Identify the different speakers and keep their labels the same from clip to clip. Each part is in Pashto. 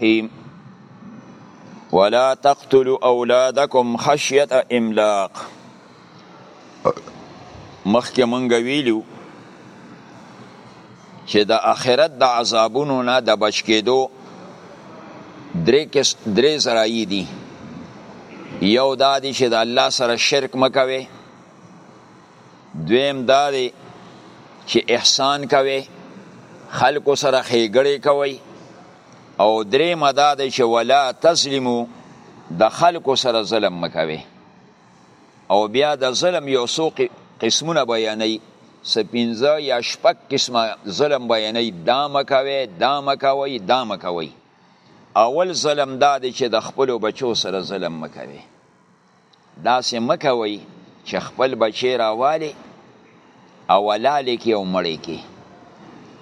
Speaker 1: الرحيم ولا تقتلوا اولادکم خشیت املاق مخکې مونږ ویلو چې د آخرت د عذابونو نه د بچ کېدو درې کس درې ذرایع دي یو دا دی چې د الله سره شرک مکوي دویم دا دی چې احسان کوي خلکو سره ښېګړې کوي او دریمه دا دی چې ولا تظلمو د خلکو سره ظلم مکوي او بیا د ظلم یو څو قسمونه بیانوي څه پنځه یا شپږ قسمه ظلم بیانوي دا مکوي دا مکوي دا مکوي اول ظلم دا دی چې د خپلو بچو سره ظلم مکوي داسې مه کوئ چې خپل بچی راوالي او ولالی کې او مړی کې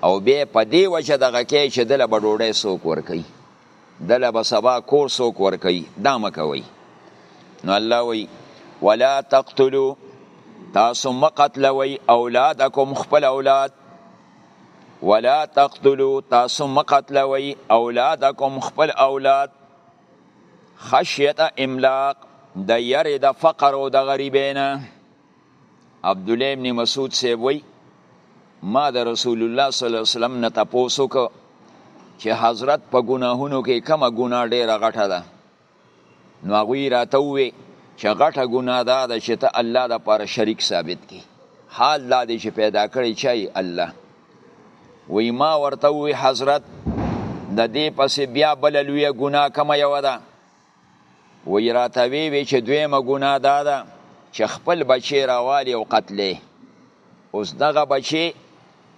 Speaker 1: او بیا په دې وجه دغه کې چې دله به ډوډۍ څوک ورکوي دله به سبا کور څوک ورکوي دا مه کوئ نو الله وی ولا تقتلو تاسو مه قتلوئ اولادکم خپل اولاد ولا تقتلو تاسو مه قتلوئ اولادکم خپل اولاد خشیت املاق د یری د فقر او د غریبین عبد الله ابن مسعود سی وی ما د رسول الله صلی الله علیه وسلم نه تاسو کو چې حضرت په ګناهونو کې کومه ګناه ډیره غټه ده نو هغه راته وی چې غټه ګناه ده چې ته الله د پر شریک ثابت کی حال لا دې چې پیدا کړی چای الله وی ما ورته وی حضرت د دې پسې بیا بل لوی ګناه کوم یو ده وی راته وی وی چې دویمه ګناه دا ده چې خپل بچی راوالی او قتلې اوس دغه بچی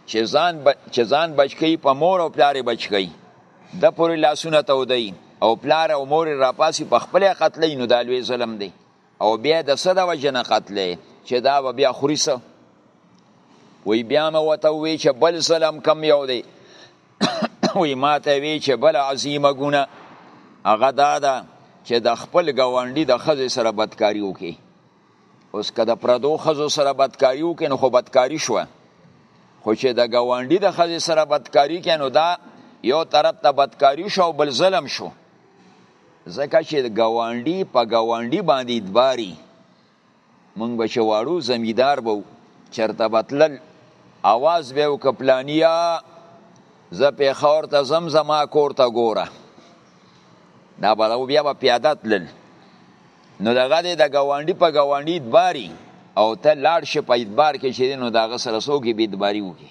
Speaker 1: چې ځان ب... چې ځان بچکی په مور او پلار بچکی د پورې لاسونه تودی او پلار او مور راپاسی په خپل قتلې نو دا لوی ظلم دی او بیا د څه د وجې نه قتلی چې دا به بیا خوري څه وی بیا مې ورته ووی چې بل ظلم کم یو دی وی ما ته وی چې بله عظیمه ګونه هغه دا ده چې د خپل ګاونډي د ښځې سره بدکاري وکړي اوس که د پردو ښځو سره بدکاري وکړي نو خو بدکاري شوه خو چې د ګاونډي د ښځې سره بدکاري کوي نو دا یو طرف ته بدکاري شو او بل ظلم شو ځکه چې ګاونډي په ګاونډي باندې ادباري مونږ به چې واړو زمیدار به چرته بتلل اواز به او کپلانیا زه په خور ته زم زما کور ته ګوره دا به او بیا به پیاده تلل نو دغه د ګاونډي په ګاونډي ادباري او ته لاړ شې په ادبار کې چې نو دغه سره سوګي به ادباري وکي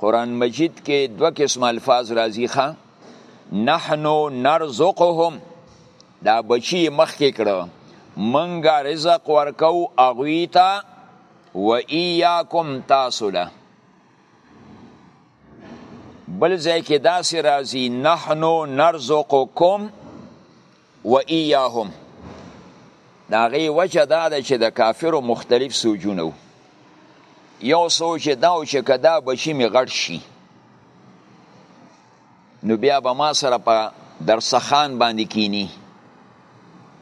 Speaker 1: قرآن مجید کې دوه قسم الفاظ راځي ښا نحنو نرزقهم دا بچی مخکې کړو منګه رزق ورکو اغوی ته و ایاکم تاسو له بل ځای کې داسې راځي نحنو نرزقکم و ایاهم د هغې وجه دا ده چې د کافرو مختلف سوجونه وو یو سوچ دا و چې که دا بچي مې غټ شي نو بیا به ما سره په درسخان باندې کینی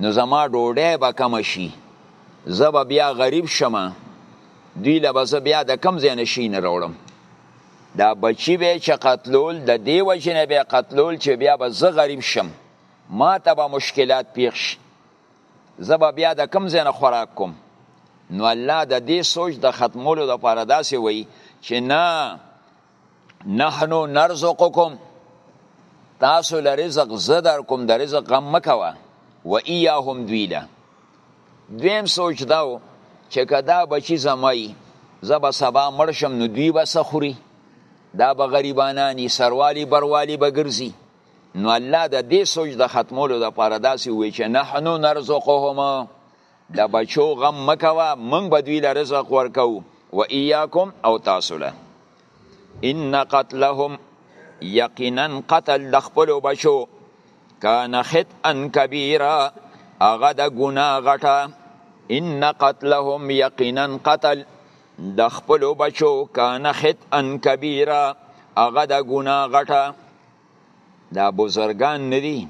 Speaker 1: نو زما ډوډۍ به کمه شي زه به بیا غریب شمه دوی له به زه بیا د کم ځای نه شي نه راوړم دا بچي به چې قتلول د دې وجې نه به قتلول چې بیا به زه غریب شم ما ته به مشکلات پیښ شي زه به بیا د کم ځای نه خوراک کوم نو الله د دې سوچ د ختمولو لپاره داسې وایي چې نه نحنو نرزقکم تاسو له رزق زه در کوم د رزق غم مه کوه و ایاهم دوی له دویم سوچ دا و چې که دا بچي زما یي زه به سبا مړ شم نو دوی به څه خوري دا به غریبانانی سروالي بروالي به ګرځي نو الله د دې سوچ د ختمولو د پاره داسې وی چې نحنو نرزقهم د بچو غم مکوه موږ به دوی له رزق ورکو و ایاکم او تاسو له ان قتلهم یقینا قتل د خپل بچو کان خطئا کبیره هغه د ګناه غټه ان قتلهم یقینا قتل د خپل بچو کان خطئا کبیره هغه د ګناه غټه دا بزرگان ندی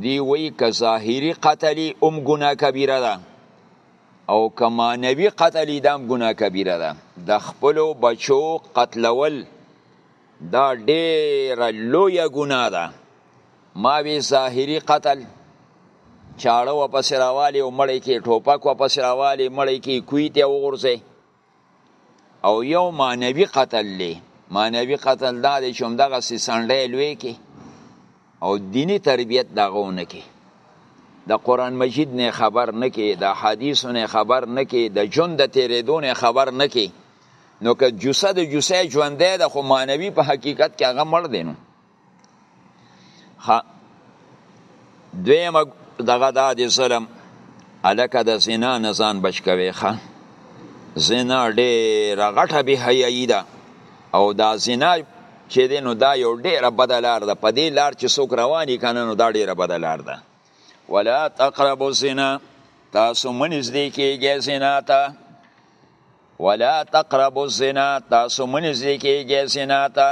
Speaker 1: دی وی که ظاهری قتلی ام گناه کبیره ده او که معنوی قتلی دام گناه کبیره ده د خپلو بچو قتلول دا ډیره لوی گناه ده ما وی ظاهری قتل چاړه و پس راوالی او مړی کی ټوپک و پس راوالی مړی کی کوی ته وغورځي او یو معنوي قتل دی معنوي قتل دا دی چې همدغه سي سنډی لوی کې او دینی تربیت دغه ونه کې د قران مجید نه خبر نه کې د حدیثو نه خبر نه کې د جون د تیرېدو نه خبر نه کې نو که جوسه د جوسه ژوندې د خو معنوي په حقیقت کې هغه مړ دی نو ها دویمه دغه دا د ظلم الکه د زنا نه ځان بچ کوي ښه زنا ډېره غټه بېحیایي ده او دا زنا چې دی نو دا یو ډېره بده لار ده په دې لار چې څوک روان یي که نه نو دا ډېره بده لار ده ولا تقربو زنا تاسو مه نږدې کېږئ زنا ته ولا تقربو زنا تاسو مه نږدې کېږئ زنا ته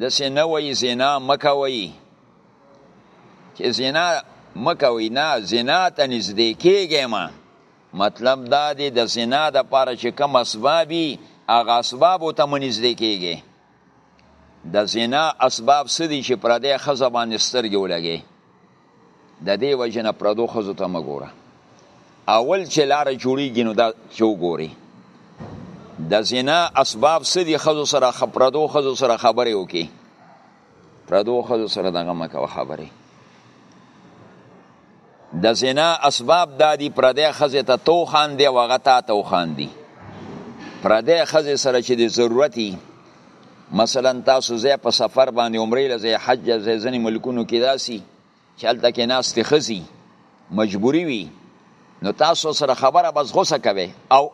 Speaker 1: دسې نه وایي زنا مه کوئ چې زنا مه کوئ نه زنا ته نږدې کېږئ مه مطلب دا دی د زنا دپاره چې کوم اسباب وي هغه اسبابو ته مو نږدې کېږئ د زنا اسباب څه دي چې پردی ښځه باندې سترګې ولګوي د دې وجې نه پردو ښځو ته مه ګوره اول چې لاره جوړیږي نو دا چې وګوري د زنا اسباب څه دي ښځو سره پردو ښځو سره خبرې وکړي پردو ښځو سره دغه مه کوه خبرې د زنا اسباب دا دي پردی ښځې ته تو خاندي او هغه تا ته وخاندي پردی ښځې سره چې د ضرورت مثلا تاسو زه په سفر باندې عمرې لځه حج لځه ځنې ملکونو کې داسي چې هلته کې ناس ته خزي مجبوري وي نو تاسو سره خبره بس غوسه کوي او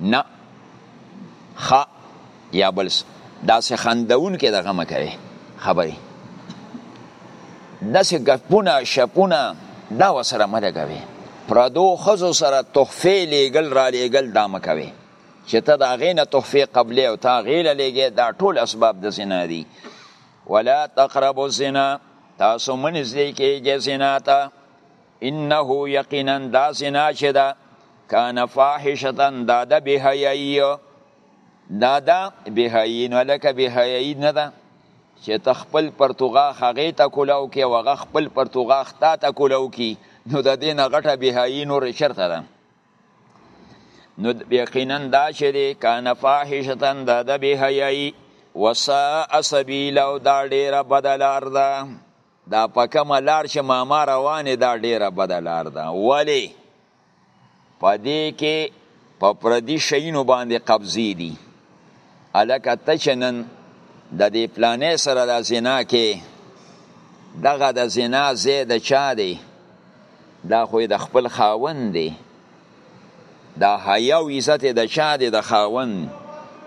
Speaker 1: نه خ یا بل داسې خندون کې دغه مکوي خبري داسې ګپونه شپونه دا وسره مده کوي پردو خزو سره تخفه لیګل را لیګل دا مکوي چې ته د هغې نه تحفې قبلې او تا هغې له لېږې دا ټول اسباب د زنا دي ولا تقربو الزنا تاسو مه نږدې کېږئ زنا ته انه یقینا دا زنا چې ده کان فاحشة دا ده بهیایي دا ده بهیایي نو لکه بهیایي نه ده چې ته خپل پرتوغاښ هغې ته کولاو کې او هغه خپل پرتوغاښ تا ته کولاو کې نو د دې نه غټه بهیایي نورې چېرته ده نو یقینا دا چې دی کان فاحشتن دا د بی حیاي وساء سبیل او دا ډیره بدلار ده دا پکه ملار چې ماما روانه دا ډیره بدلار ده ولی پدې کې په پردي شینو باندې قبضې دي الکه ته چې نن د دې پلانې سره د زنا کې دغه د زنا ځای د چا دی دا خو د خپل خاوند دی دا حیا او عزت د چا دی د خاوند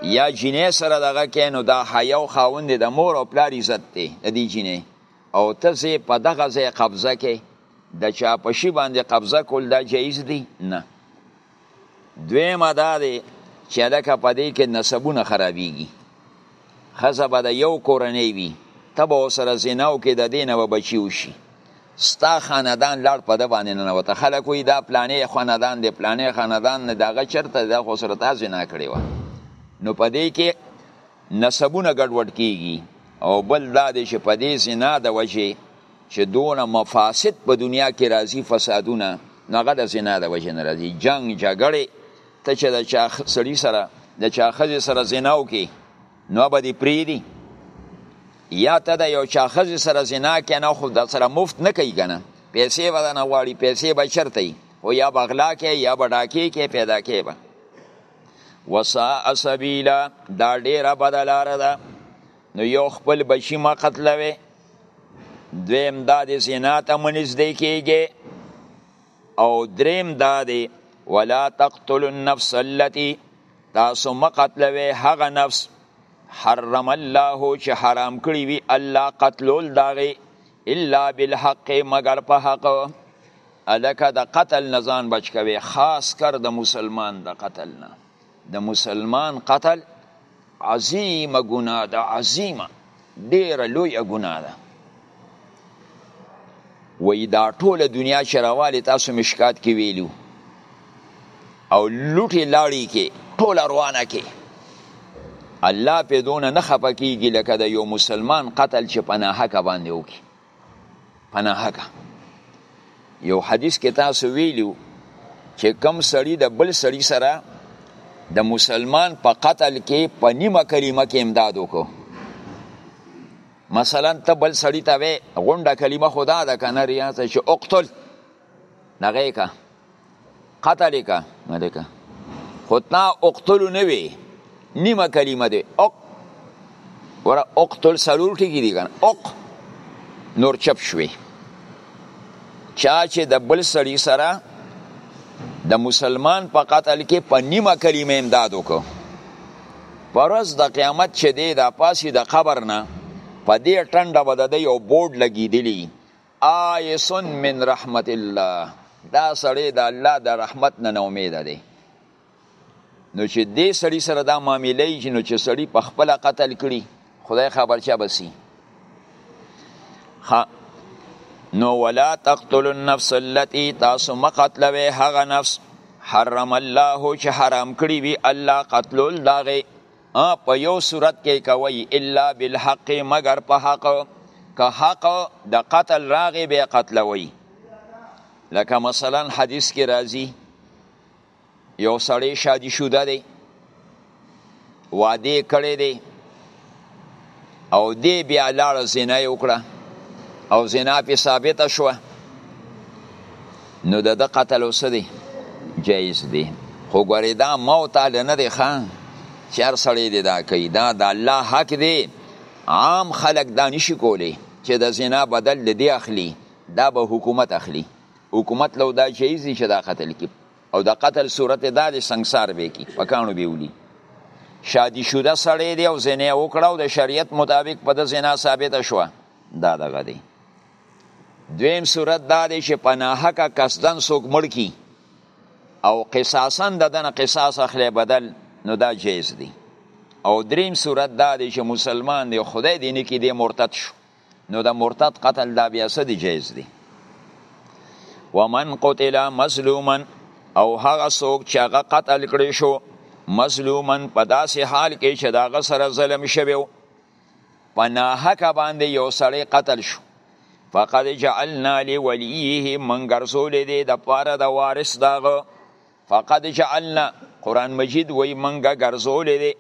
Speaker 1: یا جینې سره دغه کې نو دا حیا او خاوند د مور او پلار عزت دی د دې جینې او ته زه په دغه ځای قبضه کې د چا په شی باندې قبضه کول دا جایز دی نه دویمه دا دی چې لکه په دې کې نسبونه خرابېږي ښځه به د یو کورنۍ وي ته به ورسره زنا وکړې د دې نه به بچي وشي ستا خاندان لاړ په ده باندې ننوته خلک وایي دا پلانې خاندان دی پلانې خاندان نه د هغه چېرته دا خو سره تا زنا کړې وه نو په دې کې نسبونه ګډوډ کېږي او بل دا دی چې په دې زنا د وجې چې دونه مفاسد په دنیا کې راځي فسادونه نو هغه د زنا د وجې نه راځي جنگ جګړې ته چې د چا سړي سره د چا ښځې سره زنا وکړي نو به دې پرېږدي یا ته د یو چا ښځې سره زنا کې نه خو د سره مفت نه کوي که نه پیسې به نه غواړي پیسې به چېرته وي خو یا به غلا کوي یا به ډاکې کوي پیدا کوي به وساء سبیلا دا ډېره بده لاره ده نو یو خپل بچي مه قتلوئ دویم دا دی زنا ته منځدې کېږي او دریم دا دی ولا تقتل النفس التي تاسو مقتلوي هغه نفس حرم الله چې حرام کړی وي الله قتلول داغي الا بالحق مگر په حق الکه د قتل نزان بچ کوي خاص کر د مسلمان د قتل نه د مسلمان قتل عظیمه ګناه ده عظیمه ډیره لویه ګناه ده وی دا ټوله دنیا چې راوالی تاسو مشکات کې ویلو او لوټې لاړې کې ټوله روانه کې الله په دونه نه خفه کیږي لکه د یو مسلمان قتل چې په ناحقه باندې وکړي پناهګه یو حدیث کې تاسو ویلو چې کم سړی د بل سړی سره د مسلمان په قتل کې په نیمه کلمه کې امداد وکړو مثلا ته بل سړی ته وې غونډه کلمه خدا ده کنه ریاض چې اقتل نغې کا قتل کا مده کا خودنا اقتلو نوی نیمه کلمه ده اق ورا اقتل سلور ټکی دی کنه اق نور چپ شوی چا چې د بل سړی سره د مسلمان په قتل کې په نیمه کلمه امداد وکړو پرز د قیامت چې دی د پاسی د قبر نه په دې ټنډه به د یو بورډ لګیدلی آیس من رحمت الله دا سړی د الله د رحمت نه امید دی نو چې دې سړی سره دا معاملې چې نو چې سړی په خپل قتل کړي خدای خبر چا بسی خا نو ولا تقتل النفس التي تاسو مقتلوي هغه نفس حرم الله چې حرام کړی وي الله قتلول داغه ها په یو صورت کې کوي الا بالحق مگر په حق که حق د قتل راغي به قتلوي لکه مثلا حدیث کې راځي یو سړی شادي شوده دی واده کړی دی او دی بیا لاړه زنا یې وکړه او زنا پې ثابته شوه نو د ده قتل اوس دی جایز دی خو ګورې دا موت اله نه دی ښه چې هر سړی دی دا کوي دا د الله حق دی عام خلک دا نشي کولی چې د زنا بدل د دی اخلي دا به حکومت اخلي حکومت لو دا جایز دی چې دا قتل کی او د قتل صورت دا دی سنگسار به کی په کانو به ولي شادي شوده سړی دی او زنه وکړه او د شریعت مطابق په د زنا ثابت شو دا دغه دی دویم صورت دا دی چې په ناحقه قصدن څوک مړ کی او قصاصا د دنه قصاص اخلي بدل نو دا جایز دی او دریم صورت دا دی چې مسلمان دی خدای دې نه کې دی مرتد شو نو د مرتد قتل دا بیا څه دی جایز دی ومن قتل مظلوما او هغه څوک چې هغه قتل کړی شو مظلوما په داسې حال کې چې د هغه سره ظلم شوی و په ناحقه باندې یو سړی قتل شو فقد جعلنا لولیه من ګرځولی دی د پاره د وارث دغه فقد جعلنا قران مجید وای منګه ګرځولې دی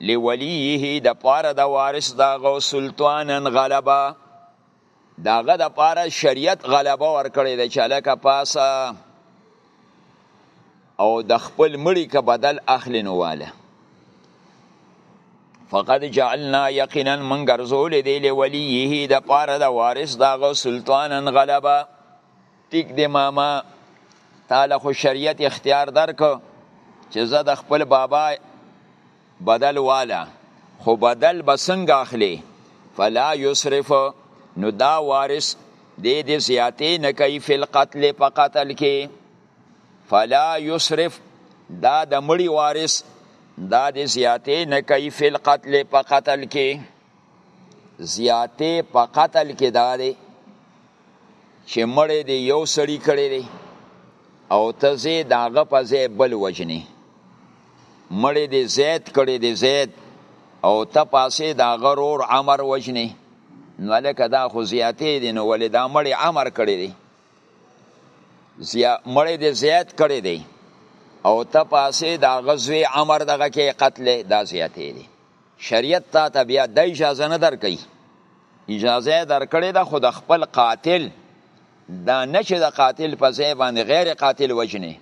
Speaker 1: لولیه د پاره د وارث دا غو سلطانن غلبا داغه د پاره شریعت غلبا ورکړی د چلکه پاسه او د خپل مړی که بدل اخلي نو واله فقد جعلنا یقینا من ګرځول دی لولیه د پاره د وارث داغه سلطانن غلبا ټیک دی ماما تاله خو شریعت اختیار درک چې زه د خپل بابا بدل والا خو بدل بسنګ اخلي فلا یصرف نو دا وارث دې دې زیاتې نه کوي فل قتل په قتل کې فلا یصرف دا د مړي وارث دا دې زیاتې نه کوي فل قتل په قتل کې زیاتې په قتل کې دا دی چې مړې دې یو سړی کړی دی او ته زه داغه په ځای بل وجنې مړې دې زید کړی دی زید او ته پاسې داغه رور عمر وجنې نو لکه دا خو زیاتې دي نو ولې دا مړې عمر کړی دی مړې دې زید کړی دی او ته پاسې داغه زوی عمر دغه کې قتل دا زیاتې دي شریعت تا ته بیا دا اجازه نه درکوي اجازه یې درکړې ده خو د خپل قاتل دا نه چې د قاتل په ځای باندې غیر قاتل وجنې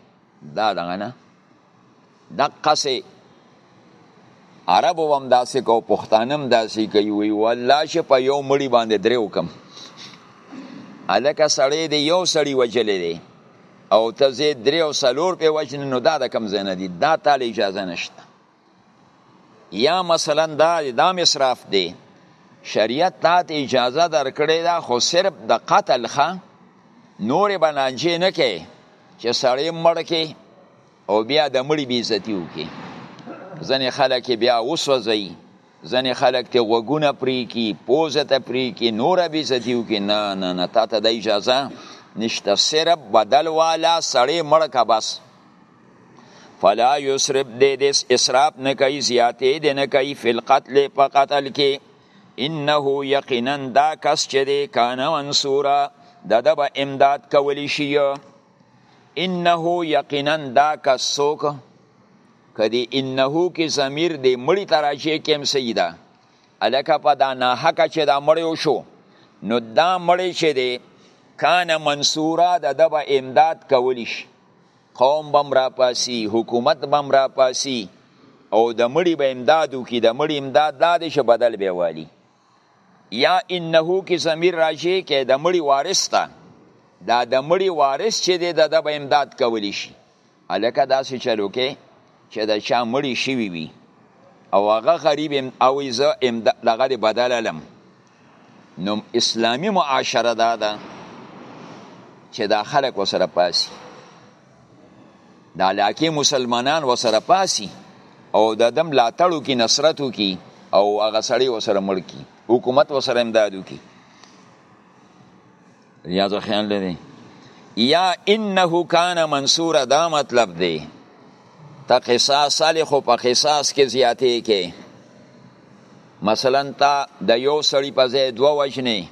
Speaker 1: دا دغه نه دقسې عربو هم داسې کو پښتانه هم داسې کوي وي والله چې په یو مړي باندې درې وکم هلکه سړی دی یو سړی وجلی دی او ته زه درې او څلور پې وجنې نو دا د کم ځای نه دي دا تاله اجازه نشته یا مثلا دا دا مصرف دی شریعت تا ته اجازه درکړې ده خو صرف د قتل ښه نورې به لانجې نه کې چې سړی مړ کې او بیا د مړي بې عزتي وکړي ځینې خلک بیا وسوځوي ځینې خلک ته غوږونه پرې کړي پوزه ته پرې کړي نوره بې عزتي وکړي نه نه نه تا ته د اجازه نشته صرف بدل والا سړی مړ که بس فلا یسرب دې دې اسراف نه کوي زیاتې دې نه کوي فی القتل په قتل کې انه یقینا دا کس چې دې کان منصورا د د به امداد کولی شي انه یقینا دا کس څوک کدی انه کې ضمیر دې مړی تراجه کې هم سیدا الکه په دا نه حق چې دا مړی وشو نو دا مړی چې دې کان منصورا د د به امداد کولی شي قوم بم را پاسی حکومت بم را پاسی او د مړی به امدادو کی د مړی امداد دا دی چې بدل به والی یا انه کی زمیر راجی کې د مړی وارث ته دا د مړی وارث چې دی د به امداد کولی شي الکه داسې چلو کې چې د چا مړی شوی وي او هغه غریب او ایزه دغه بدل علم نو اسلامی معاشره دا ده چې دا خلک وسره پاسي دا علاقه مسلمانان وسره پاسي او د دم لاتړو کې نصرتو کې او هغه سړی وسره ملکی حکومت وسره امدادو کې یاد خیال لري یا انه کان منصور دا مطلب دی ته قصاص صالح خو په قصاص کې زیاتې کې مثلا تا د یو سړی په ځای دوه وجنې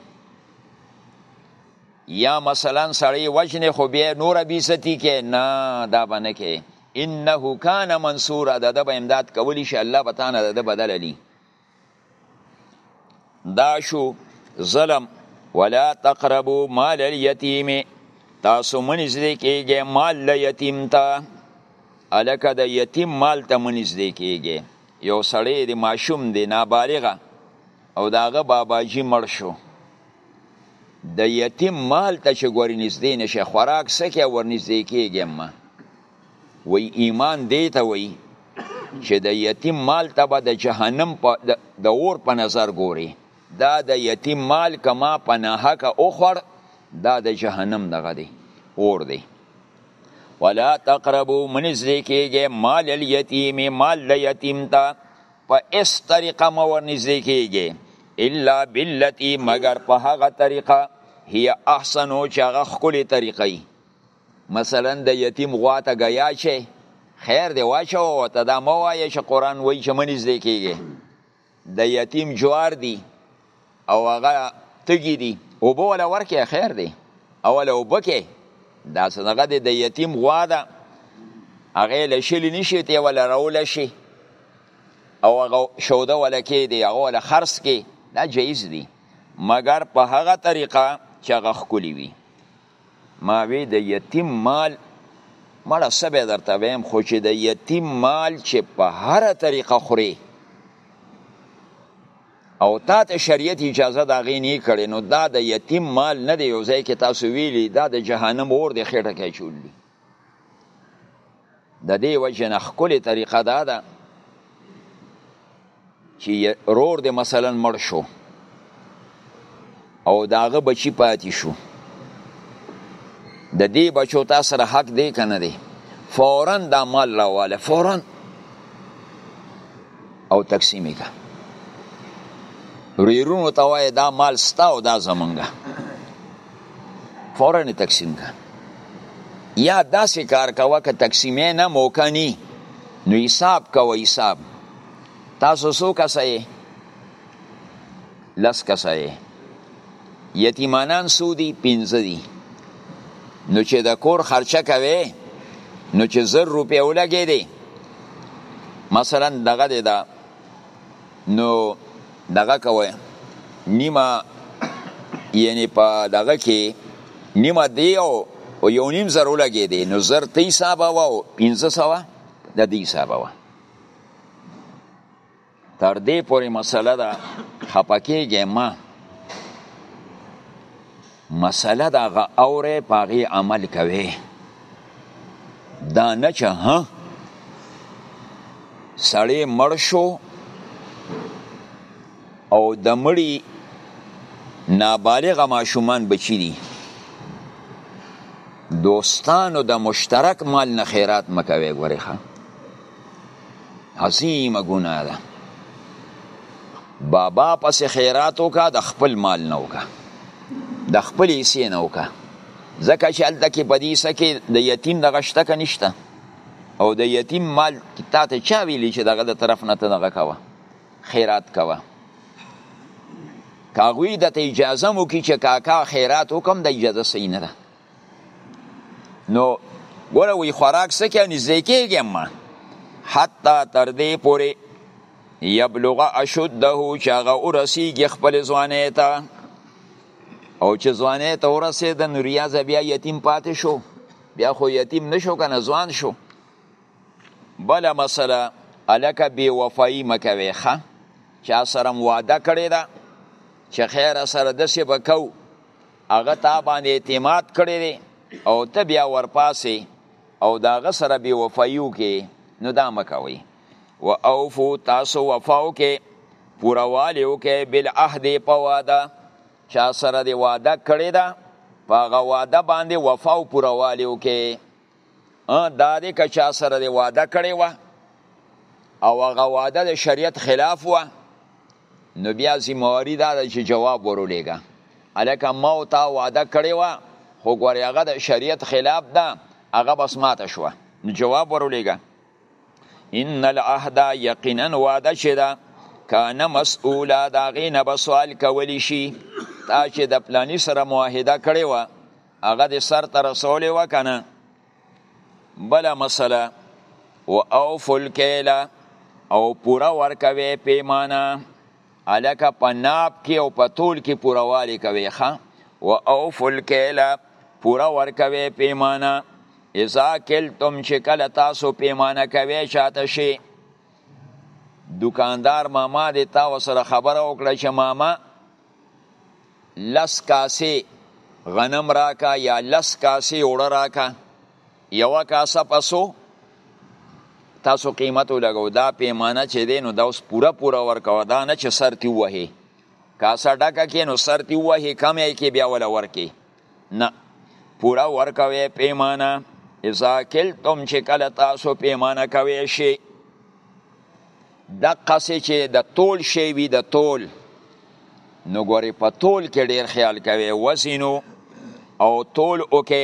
Speaker 1: یا مثلا سړی وجنې خو بیا نور بیزتی کې نه دا به نه کې انه کان منصور دا د به امداد کولی شي الله به تانه د بدل لي دا شو ظلم ولا تقربو مال الیتیم تاسو منځ دې کېږي مال له یتیم ته الکه د یتیم مال ته منځ دې کېږي یو سړی د ماشوم دی نابالغه او داغه باباجی مړ شو د یتیم مال ته چې ګورې نږدې نشي خوراک سکه ورنږدې کېږي ما وی ایمان دی ته وی چې د یتیم مال ته به د جهنم په د اور په نظر ګوري دا د یتیم مال کما په ناحقه اوخوړ دا د جهنم دغه دی اور دی ولا تقربو منځلې کېږي مال الیتیم مال د یتیم ته په اس طریقه مو ورنځلې کېږي الا بالتی مگر په هغه طریقه هي احسنو چې هغه ښکلې طریقه مثلا د یتیم غوا ته ګیا شي خیر دی واچوه ورته دا مه وایه چې قرآن وایي چې مه نږدې کېږي د یتیم جوار دی او هغه تږي دي اوبه وله ورکړې خیر دی اوله اوبه کې دا صدقه دی د یتیم غوا ده هغې له شلي نه شي ته وله راوله شي او هغه شوده وله کې دی هغه وله خرڅ کې دا جایز دی مګر په هغه طریقه چې هغه ښکلي وي ما وی د یتیم مال مړه سبه درته ویم خو چې د یتیم مال چې په هر طریقه خوري او تا ته شریعت اجازه دا غي نه کړي نو دا د یتیم مال نه دی یو ځای کې تاسو ویلي دا د جهنم اور دی خټه کې چولې د دې وجه نه ښکلې طریقه دا ده چې رور د مثلا مړ شو او داغه بچی پاتې شو د دې بچو تا سره حق دی که نه دی فورا دا مال راواله فورا او تقسیم کا ریرونو ته وای دا مال ستا او دا زمونږه فورا تقسیم کا یا داسې کار کوه که تقسیمې نه موقع نی نو حساب کوه حساب تاسو څو کسه یې لس کسه یې یتیمانان څو دي پنځه دي نو چې د کور خرچه کوي نو چې زر روپۍ ولګېدې مثلا دغه دی د نو دغه کوي نیمه یعنی په دغه کې نیمه دی او یو نیم زر ولګې دی نو زر تی حساب او 1500 د دې حساب و تر دې پورې مسله ده خپکیږي ما مسله دا غ اوره پاغي عمل کوي دا نه چې ها سړی مړ شو او د مړی نابالغ ماشومان بچی دي دوستانو د مشترک مال نه خیرات مکوي ګوري ښه عظیمه ګناه ده بابا پس خیرات وکا د خپل مال نه وکا د خپل حصې نه وکا ځکه چې هلته کې په دې څه کې د یتیم دغه شته که نشته او د یتیم مال تا ته چا ویلي چې دغه د طرف نه ته دغه کوه خیرات کوه که هغوی درته اجازه هم وکړي چې کاکا خیرات وکړم د اجازه صحیح نه ده نو ګوره وی خوراک سکه نږدې کېږي ما حتی تر دې پورې یبلغ اشده چې هغه ورسیږي خپل ځوانې ته او چې ځوانې ته ورسېد نو ریاضه بیا یتیم پاتې شو بیا خو یتیم نشو کنه ځوان شو بله مسله الکه بې وفایي مه کوې ښه چا سره وعده کړې ده چې خیر سره داسې به کوو هغه تا باندې اعتماد کړی دی او ته بیا ورپاسې او د هغه سره بې وفایي وکړې نو دا مه کوئ و اوفو تاسو وفا وکړئ پوروالې وکړئ بالعهد په واده چا سره دې واده کړې ده په هغه واده باندې وفا او پوروالې وکړئ دا دی که چا سره دی واده کړی و او هغه واده د شریعت خلاف و نو بیا زمواري دا ده چې جواب ورولېږه هلکه ما او تا واده کړی و خو ګورې هغه د شریعت خلاف ده هغه بس ماته شوه نو جواب ورولېږه ان العهد یقینا واده چې ده کانه مسئوله د هغې نه به سوال کولی شي تا چې د پلاني سره معاهده کړې وه هغه د سر ته رسولې وه که نه بله مسله و اوفو الکیله او پوره ورکوي پیمانه الکه په ناب کې او په تول کې پوره والی کوي ښه و اوفو الکیله پوره ورکوي پیمانه اذا کلتم چې کله تاسو پیمانه کوي چاته شي دکاندار ماما دی تا وسره خبره وکړه چې ماما لس کاسې غنم راکا یا لس کاسې اوړه راکا یوه کاسه پسو تاسو قیمت ولګو دا پیمانه چې دی نو دا اوس پوره پوره ورکوه دا نه چې سر تي ووهې کاسه ډکه کې نو سر تي ووهې کمې کې بیا وله ورکې نه پوره ورکوي پیمانه اذا کلتم چې کله تاسو پیمانه کوي شي د قصې چې د تول شي وي د تول نو ګوري په تول کې ډیر خیال کوي وزنو او تول اوکه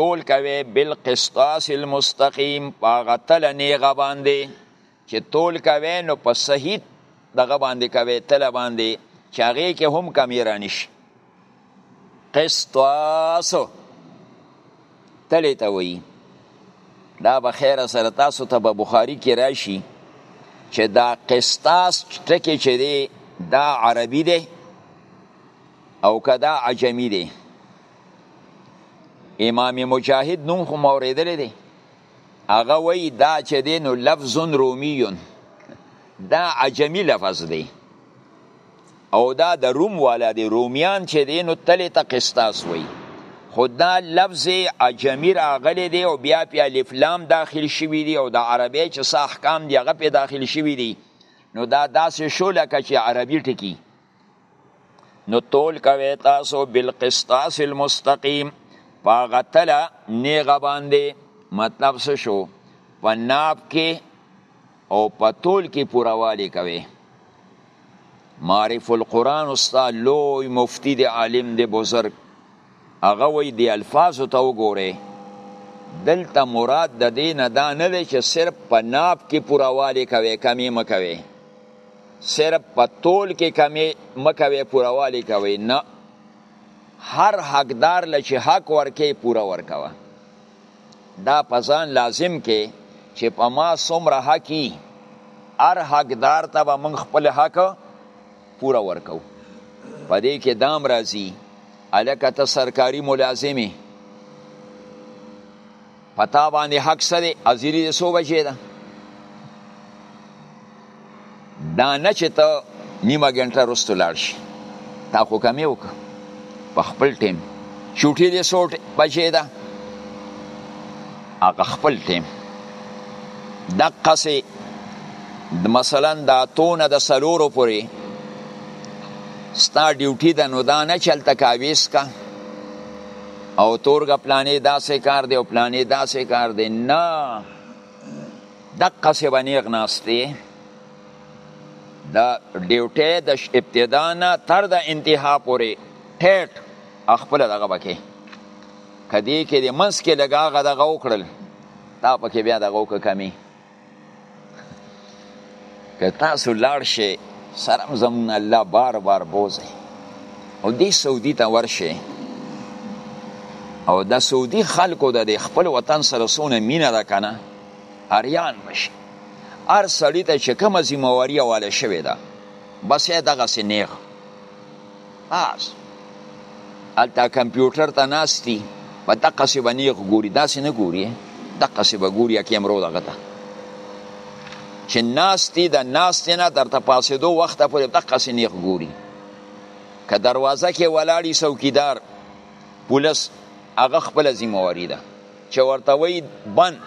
Speaker 1: تول کوي بالقسطاس المستقیم پاغه تل نیغه باندې چې تول کوي نو په صحیح دغه باندې کوي تل باندې چې هغه کې هم کمی رانی شي قسطاس تل ته وایي دا به خیر سره تاسو ته په بخاری کې راشي چې دا قسطاس ټکی چې دی دا عربي دی او که دا عجمی دی امام مجاهد نوم خو موریدلی دی هغه وایي دا چې دی نو لفظ رومیون دا عجمی لفظ دی او دا د روم والا دی رومیان چې دی نو تلی ته قسطاس وایي خو دا لفظ عجمی راغلی دی او بیا پې الف لام داخل شوي دي او د دا عربی چې څه احکام دي هغه پې داخل شوي دي نو دا داسې شو لکه چې عربي ټکي نو تول کوي تاسو بالقسطاس المستقیم پاغه تله نیغه باندې مطلب څه شو په ناب کې او په تول کې پوروالي کوي معرف القرآن استاد لوی مفتی دی عالم دی بزرگ هغه وایي دې الفاظو ته وګورئ دلته مراد د دې نه دا نه دی چې صرف په ناب کې پوروالې کوي کمې مه کوي صرف په تول کې کمې مه کوي پوروالې کوي نه هر حقدار له چې حق ورکې پوره ورکوه دا په ځان لازم کې چې په ما څومره حقي هر حقدار ته به موږ خپل حق پوره ورکو په دې کې دام راځي الکه ته سرکاري ملازمې پتا باندې حق سره ازيري د سو بجې ده دا نه چې ته نیمه ګنټه رستو لاړ شي تا خو کمی وک په خپل ټیم چوټي دې سوټ بجې ده هغه خپل ټیم دقه سي مثلا د اتونه د سلورو پورې ستا ډیوټي ده نو دا نه چلته کاویس کا او تورګه پلانې داسې کار دی او پلانې داسې کار دی نه دقه سي بنیغ ناستی د ډیوټي د ابتدا نه تر د انتها پورې ټیټ خپل دغه بکې کدی کې د منس کې لګا غ دغه وکړل دا پکې بیا دغه وک کمی که تاسو لاړ شئ سرم زمون الله بار بار بوزي او دې سعودي ته ورشئ او د سعودي خلکو د خپل وطن سره سونه مینه ده کنه اریان مشي هر سړی ته چې کومه ذمہ واري واله شوې ده بس یې دغه سنیغ ناس الته کمپیوټر ته ناستی په دقه سی بنیغ ګوري داسې نه ګوري دقه سی به ګوري کیمرو دغه ته چې ناستی د ناستی نه درته پاسېدو وخت پورې دقه سی نیغ ګوري که دروازه کې ولاړی څوکیدار پولیس هغه خپل ذمہواری ده چې ورته وای بند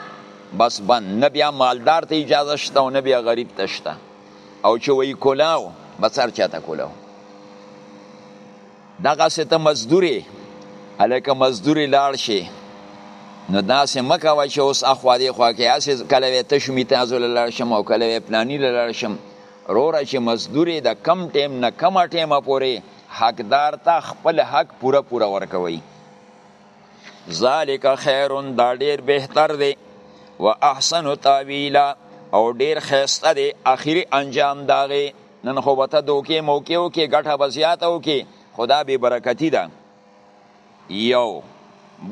Speaker 1: بس بند نه بیا مالدار ته اجازه شته او نه بیا غریب ته شته او چې وی کولاو بسر چاته کولاو دغه ست مزدوري الکه مزدوري لاړ شي نو داسې مکه وای چې اوس اخوا دی خوا کې اسې کله وې تشمی تاسو لاړ شم او کله وې پلاني لاړ شم روره چې مزدوري د کم ټیم نه کم ټیمه پوري حقدار ته خپل حق پوره پوره ورکوي ذالک خیر دا ډیر بهتر دی و احسن تاویلا او ډیر خیسته دی اخیری انجام داغه نن خو وته دوکې موکې او کې ګټه بزیات او کې خدا به برکتی ده یو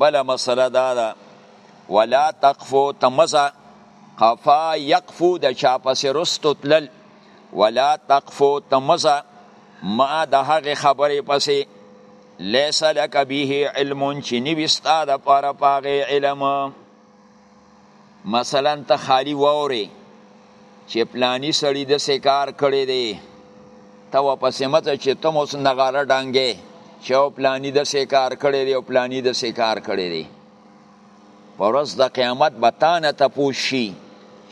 Speaker 1: بل مسله دا ده ولا تقفو تمزه قفا یقفو د چا پسې رستو تلل ولا تقفو تمزه ما د هغې خبرې پسې لیس لک به علم چې نیوی ستا د پاره پاغه علم مثلا ته خالی ووري چې پلانی سړی د سکار کړی دی ته واپس مت چې تم اوس نغاره ډانګې چې او پلانی د سکار کړی دی او پلانی د سکار کړی دی پرز د قیامت به تا نه تپوس شي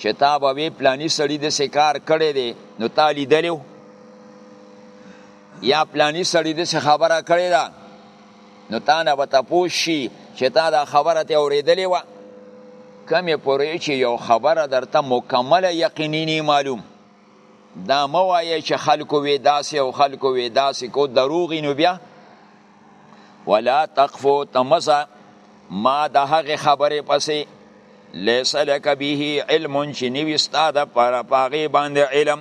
Speaker 1: چې تا به وی پلانی سړی د سکار کړی دی نو تا لیدلی یا پلانی سړی د څه خبره کړی ده نو تا نه به تپوس شي چې تا دا خبره ته اورېدلې وه کمې پورې چې یو خبره درته مکمله یقیني نه معلوم دا مه وایه چې خلکو وې داسې او خلکو وې داسې کو دروغ نو بیا ولا تقفو تمزه ما د هغې خبرې پسې لیس لک به علم چې نوي ستا د پاره په هغې باندې علم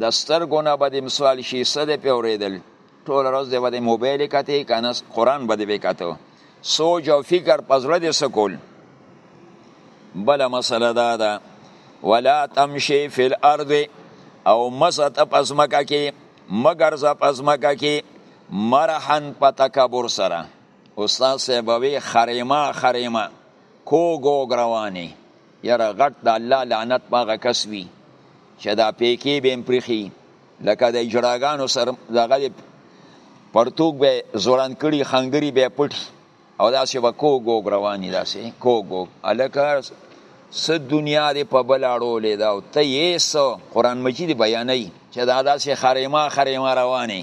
Speaker 1: د سترګو نه به دې مسوال شي څه دې پې اورېدل ټول ورځ دې به دې موبایل کتې که نه قرآن به دې پې کته سوچ او فکر په زړه دې څه کول بله مسله دا ده ولا تمشي فی الارض او مزه ته په ځمکه کې مه ګرځه په ځمکه کې مرحن په تکبر سره استاد صاحب وی خریمه خریمه کوګوګ رواني یاره غټ د الله لعنت په هغه کس وي چې دا پیکې به هم پریښي لکه د اجراګانو سر دغه پرتوک به زوران کړي خنګري به پټ او داسې به کو ګوګ رواني داسې کو ګوګ الکه س دنیا دې په بل اړولې دا او ته یې سو قران مجید بیانې چې دا داسې خریما خریما رواني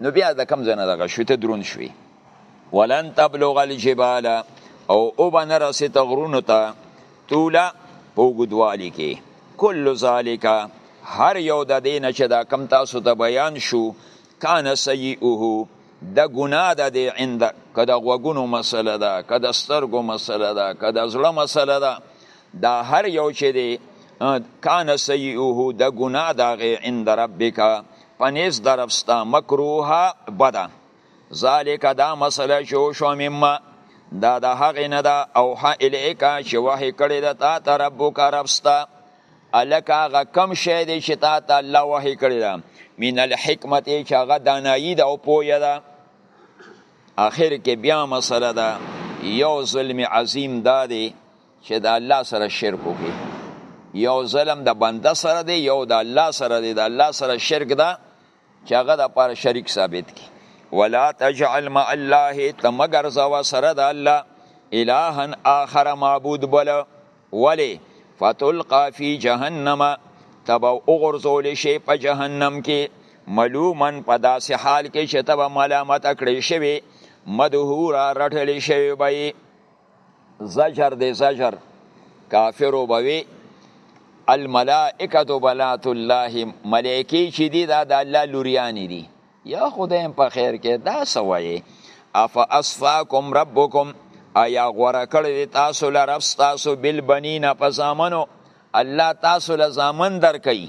Speaker 1: نو بیا د کم ځای نه دغه شو ته درون شوې ولن تبلغ الجبال او او به نه رسې ته غرونو ته طوله په اوږدوالي کې کل ذالک هر یو د دې نه چې دا کم تاسو ته بیان شو کان سیئه د ګناه ده د عند که د غوږونو مسله ده که د سترګو مسله ده که د زړه مسله ده دا هر یو چې دی کان سیئه د ګناه ده عند ربک پنیز درفستا مکروه بدا ذالک دا مسله چې وشو مما دا د هغې نه ده اوحا الیکا چې وحې کړې ده تا ته ربک ربستا الک هغه کم شی دی چې تا ته الله وحې کړې ده من الحکمت چې هغه دانایی ده او پویه ده آخر کې بیا مسله ده یو ظلم عظیم دا دی چې د الله سره شرک وکړي یو ظلم د بنده سره دی یو د الله سره دی د الله سره شرک ده چې هغه د پاره شریک ثابت کی ولا تجعل مع الله تمگر زوا سره د الله الها آخر معبود بل ولی فتلقا فی جهنم تبا اغرزول شی په جهنم کې ملومن په داسې حال کې چې تبا ملامت کړی شوی مدهورا رټل شوی بی زجر دی زجر کافرو بوي الملائکه بنات الله ملائکی چې دي دا د الله لوریانی دي یا خدایم په خیر کې دا سوایي اف اصفاکم ربکم ایا غوړه کړی تاسو لرب تاسو بل بنینا په زامنو الله تاسو له زامن درکې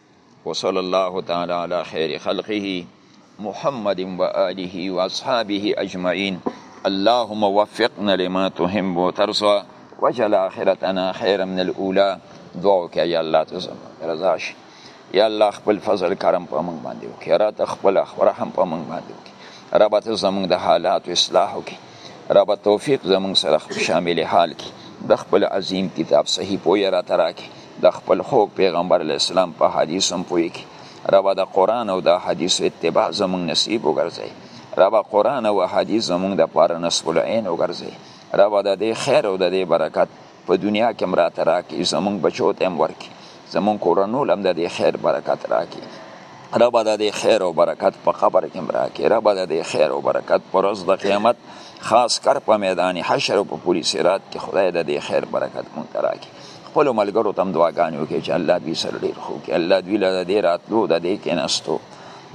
Speaker 1: وصلی الله تعالی علی خیر خلقه محمد و آله و اصحابه اجمعین اللهم وفقنا لما تحب و ترضى وجل آخرتنا خیر من الاولى دعا وکړه یا الله ته رضا شي یا الله خپل فضل کرم په موږ باندې وکړي را ته خپل رحم په موږ باندې وکړي رب ته زموږ د حالات اصلاح وکړي رب توفیق زمونږ سره شامل حال کی د خپل عظیم کتاب صحیح پوی را تراکی د خپل خوږ پیغمبر اسلام په حدیث هم پوی کی رب د قران او د حدیث اتباع زمونږ نصیب وګرځي رب قران او حدیث زمونږ د پاره نصب العين وګرځي رب د دې خیر او د دې برکت په دنیا کې هم راته راکړي زمونږ بچو ته هم ورکړي زمونږ کورنو له هم د دې خیر برکت راکړي ربه د دې خیر او برکت په قبر کې هم راکړي ربه د دې خیر او برکت په ورځ د قیامت خاص کر په میدان حشر او په پولي صراط کې خدای د دې خیر برکت مونږ ته راکړي خپلو ملګرو ته هم دعاګانې وکړي چې الله دوی سره ډېر ښه وکړي الله دوی له د دې راتلو د دې کېناستو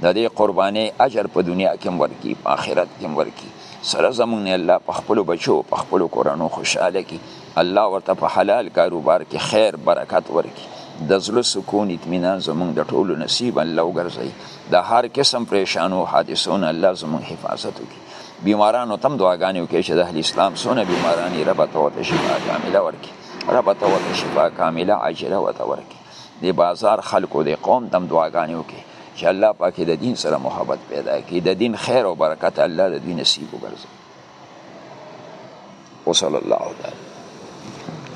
Speaker 1: د دې قربانۍ اجر په دنیا کې هم ورکړي په آخرت کې هم ورکړي سره زمونږ نه الله په خپل بچو په خپل کورانو خوشاله کی الله ورته په حلال کاروبار کې خیر برکت ورکي د زړه سکون اطمینان زمونږ د ټولو نصیب الله وګرځي د هر قسم پریشانو حادثونو الله زمونږ حفاظت وکړي بیمارانو تم دعاګانې وکړي چې د اهل اسلام سونه بیمارانی رب ته ورته شفا کامله ورکړي رب ته ورته شفا کامله عاجله ورته ورکړي د بازار خلکو د قوم تم دعاګانې وکړي چې الله پاک د دین سره محبت پیدا کړي د دین خیر او برکت الله د دوی نصیب وګرځي وصلی الله تعالی